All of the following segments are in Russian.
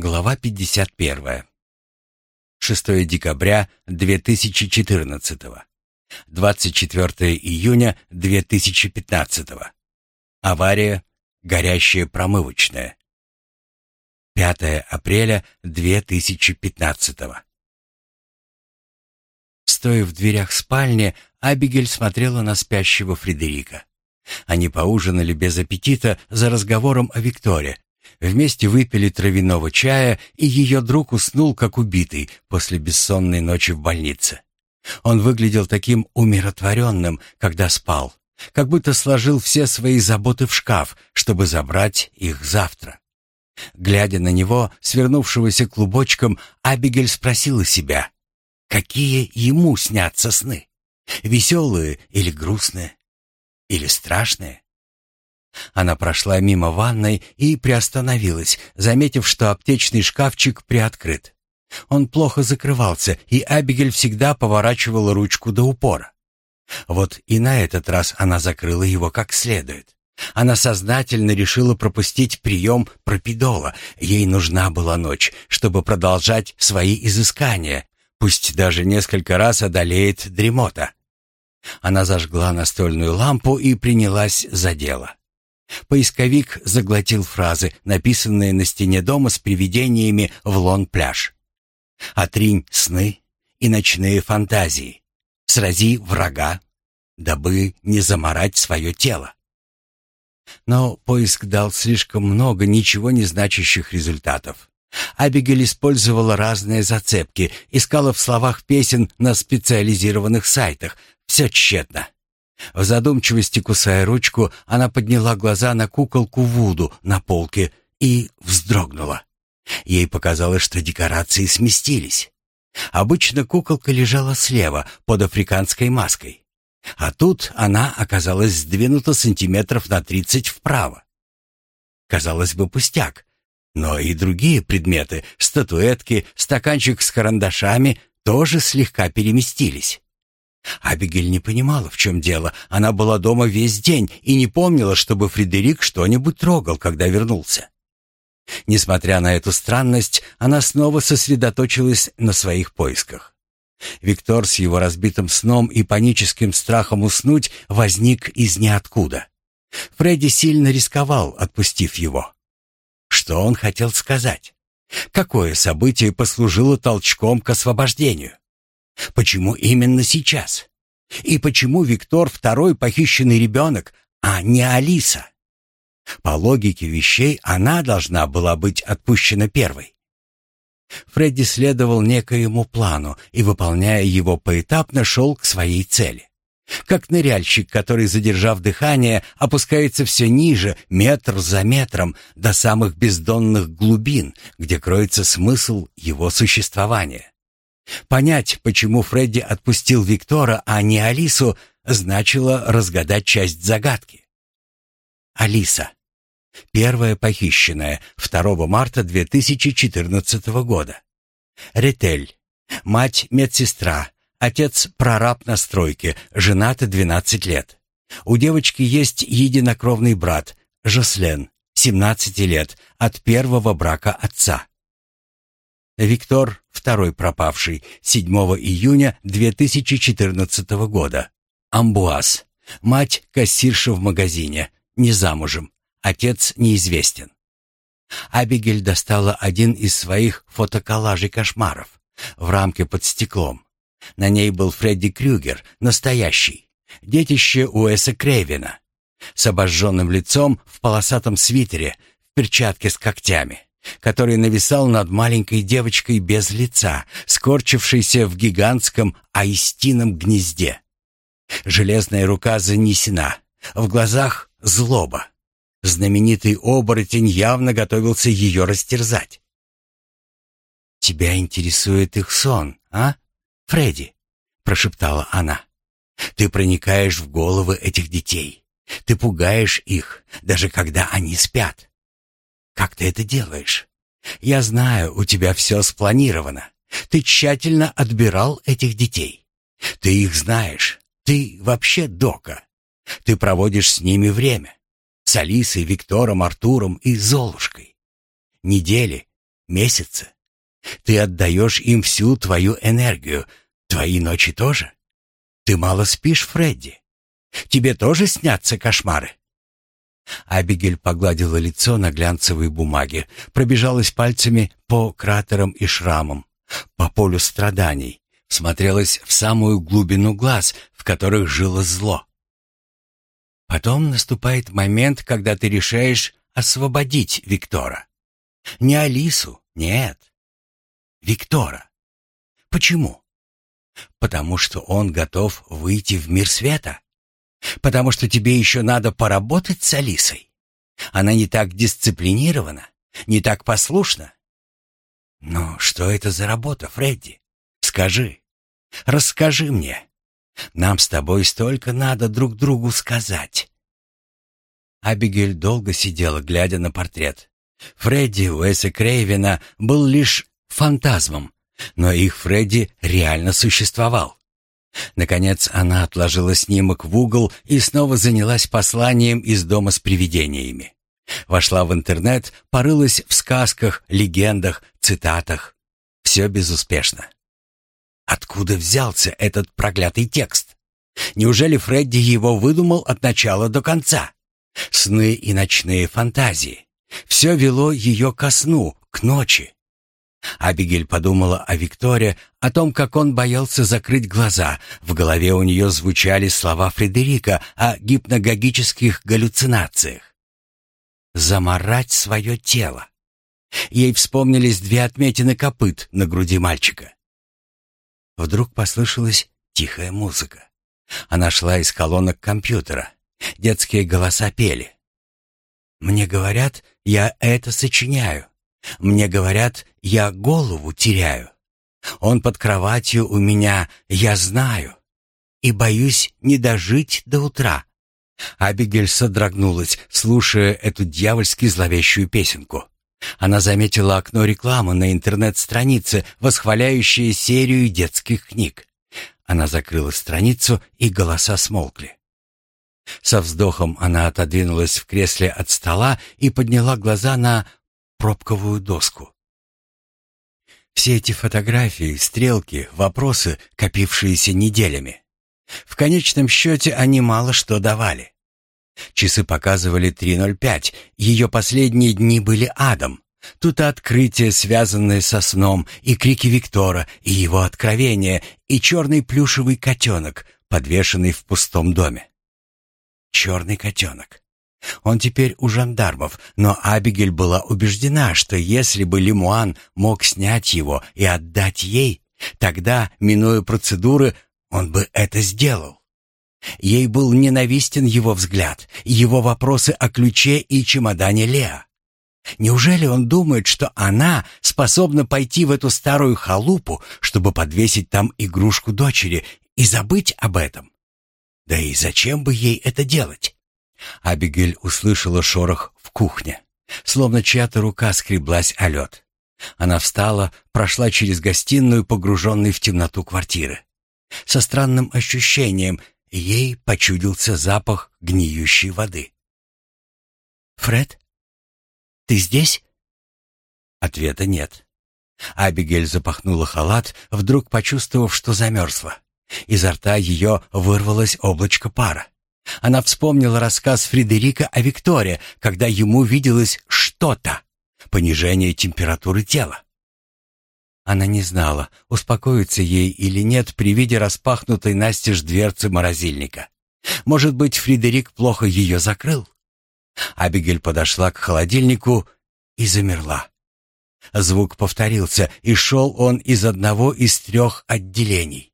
Глава 51. 6 декабря 2014. 24 июня 2015. Авария. Горящая промывочная. 5 апреля 2015. Стоя в дверях спальни, Абигель смотрела на спящего Фредерика. Они поужинали без аппетита за разговором о Викторе, Вместе выпили травяного чая, и ее друг уснул, как убитый, после бессонной ночи в больнице. Он выглядел таким умиротворенным, когда спал, как будто сложил все свои заботы в шкаф, чтобы забрать их завтра. Глядя на него, свернувшегося клубочком, Абигель спросила себя, какие ему снятся сны? Веселые или грустные? Или страшные? Она прошла мимо ванной и приостановилась, заметив, что аптечный шкафчик приоткрыт. Он плохо закрывался, и Абигель всегда поворачивала ручку до упора. Вот и на этот раз она закрыла его как следует. Она сознательно решила пропустить прием пропидола. Ей нужна была ночь, чтобы продолжать свои изыскания, пусть даже несколько раз одолеет дремота. Она зажгла настольную лампу и принялась за дело. Поисковик заглотил фразы, написанные на стене дома с привидениями в лон-пляж. «Отринь сны и ночные фантазии. Срази врага, дабы не заморать свое тело». Но поиск дал слишком много ничего не значащих результатов. Абигель использовала разные зацепки, искала в словах песен на специализированных сайтах. Все тщетно. В задумчивости, кусая ручку, она подняла глаза на куколку Вуду на полке и вздрогнула. Ей показалось, что декорации сместились. Обычно куколка лежала слева, под африканской маской. А тут она оказалась сдвинута сантиметров на тридцать вправо. Казалось бы, пустяк. Но и другие предметы, статуэтки, стаканчик с карандашами, тоже слегка переместились. Абигель не понимала, в чем дело. Она была дома весь день и не помнила, чтобы Фредерик что-нибудь трогал, когда вернулся. Несмотря на эту странность, она снова сосредоточилась на своих поисках. Виктор с его разбитым сном и паническим страхом уснуть возник из ниоткуда. Фредди сильно рисковал, отпустив его. Что он хотел сказать? Какое событие послужило толчком к освобождению? Почему именно сейчас? И почему Виктор второй похищенный ребенок, а не Алиса? По логике вещей она должна была быть отпущена первой. Фредди следовал некоему плану и, выполняя его поэтапно, шел к своей цели. Как ныряльщик, который, задержав дыхание, опускается все ниже, метр за метром, до самых бездонных глубин, где кроется смысл его существования. Понять, почему Фредди отпустил Виктора, а не Алису, значило разгадать часть загадки. Алиса. Первая похищенная 2 марта 2014 года. Ретель. Мать-медсестра. Отец прораб на стройке, женат 12 лет. У девочки есть единокровный брат, Жослен, 17 лет, от первого брака отца. Виктор, второй пропавший, 7 июня 2014 года. Амбуаз. Мать кассирша в магазине, не замужем. Отец неизвестен. Абигель достала один из своих фотоколлажей кошмаров в рамке под стеклом. На ней был Фредди Крюгер, настоящий, детище Уэса Крейвена, с обожженным лицом в полосатом свитере, в перчатке с когтями который нависал над маленькой девочкой без лица, скорчившейся в гигантском аистином гнезде. Железная рука занесена, в глазах злоба. Знаменитый оборотень явно готовился ее растерзать. «Тебя интересует их сон, а, Фредди?» — прошептала она. «Ты проникаешь в головы этих детей. Ты пугаешь их, даже когда они спят. Как ты это делаешь? Я знаю, у тебя все спланировано. Ты тщательно отбирал этих детей. Ты их знаешь. Ты вообще дока. Ты проводишь с ними время. С Алисой, Виктором, Артуром и Золушкой. Недели, месяцы. Ты отдаешь им всю твою энергию, твои ночи тоже. Ты мало спишь, Фредди. Тебе тоже снятся кошмары?» Абигель погладила лицо на глянцевой бумаге, пробежалась пальцами по кратерам и шрамам, по полю страданий, смотрелась в самую глубину глаз, в которых жило зло. Потом наступает момент, когда ты решаешь освободить Виктора. Не Алису, нет. Виктора. Почему? Потому что он готов выйти в мир света. Потому что тебе еще надо поработать с Алисой. Она не так дисциплинирована, не так послушна. Но что это за работа, Фредди? Скажи. Расскажи мне. Нам с тобой столько надо друг другу сказать. Абигель долго сидела, глядя на портрет. Фредди Уэса Крейвена был лишь фантазмом, но их Фредди реально существовал. Наконец она отложила снимок в угол и снова занялась посланием из дома с привидениями. Вошла в интернет, порылась в сказках, легендах, цитатах. Все безуспешно. Откуда взялся этот проклятый текст? Неужели Фредди его выдумал от начала до конца? Сны и ночные фантазии. Все вело ее ко сну, к ночи. Абигель подумала о Викторе, о том, как он боялся закрыть глаза. В голове у нее звучали слова Фредерика о гипногогических галлюцинациях. «Заморать свое тело». Ей вспомнились две отметины копыт на груди мальчика. Вдруг послышалась тихая музыка. Она шла из колонок компьютера. Детские голоса пели. «Мне говорят, я это сочиняю. Мне говорят, я голову теряю. Он под кроватью у меня, я знаю. И боюсь не дожить до утра». Абигель содрогнулась, слушая эту дьявольски зловещую песенку. Она заметила окно рекламы на интернет-странице, восхваляющее серию детских книг. Она закрыла страницу, и голоса смолкли. Со вздохом она отодвинулась в кресле от стола и подняла глаза на пробковую доску. Все эти фотографии, стрелки, вопросы, копившиеся неделями. В конечном счете они мало что давали. Часы показывали 3.05, ее последние дни были адом. Тут и открытия, связанные со сном, и крики Виктора, и его откровения, и черный плюшевый котенок, подвешенный в пустом доме. Черный котенок. Он теперь у жандармов, но Абигель была убеждена, что если бы Лемуан мог снять его и отдать ей, тогда, минуя процедуры, он бы это сделал. Ей был ненавистен его взгляд, его вопросы о ключе и чемодане Леа. Неужели он думает, что она способна пойти в эту старую халупу, чтобы подвесить там игрушку дочери и забыть об этом? Да и зачем бы ей это делать? Абигель услышала шорох в кухне, словно чья-то рука скреблась о лед. Она встала, прошла через гостиную, погруженной в темноту квартиры. Со странным ощущением ей почудился запах гниющей воды. «Фред, ты здесь?» Ответа нет. Абигель запахнула халат, вдруг почувствовав, что замерзла. Изо рта ее вырвалось облачко пара. Она вспомнила рассказ Фредерика о Викторе, когда ему виделось что-то — понижение температуры тела. Она не знала, успокоиться ей или нет при виде распахнутой настежь дверцы морозильника. Может быть, Фредерик плохо ее закрыл? Абигель подошла к холодильнику и замерла. Звук повторился, и шел он из одного из трех отделений.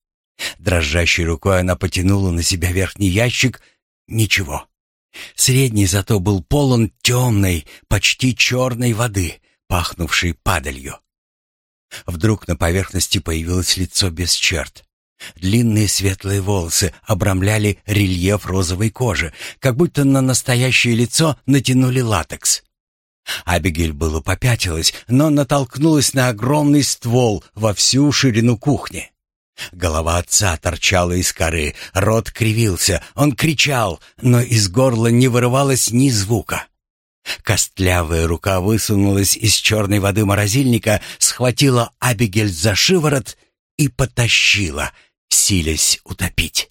Дрожащей рукой она потянула на себя верхний ящик — Ничего. Средний зато был полон темной, почти черной воды, пахнувшей падалью. Вдруг на поверхности появилось лицо без черт. Длинные светлые волосы обрамляли рельеф розовой кожи, как будто на настоящее лицо натянули латекс. Абигель было попятилась, но натолкнулась на огромный ствол во всю ширину кухни. Голова отца торчала из коры, рот кривился, он кричал, но из горла не вырывалось ни звука. Костлявая рука высунулась из черной воды морозильника, схватила Абигель за шиворот и потащила, силясь утопить.